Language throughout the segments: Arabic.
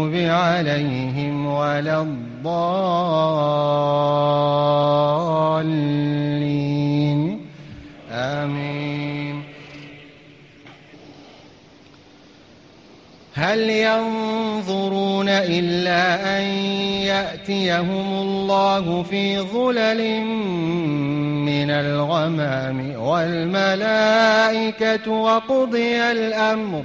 المغضوب عليهم ولا الضالين. آمين. هل ينظرون إلا أن يأتيهم الله في ظلل من الغمام والملائكة وقضي الأمر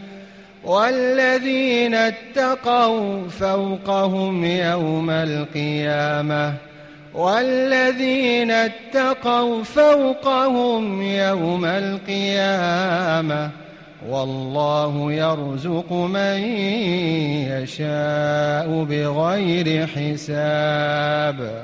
والذين اتقوا فوقهم يوم القيامة والذين اتقوا فوقهم يوم القيامة والله يرزق من يشاء بغير حساب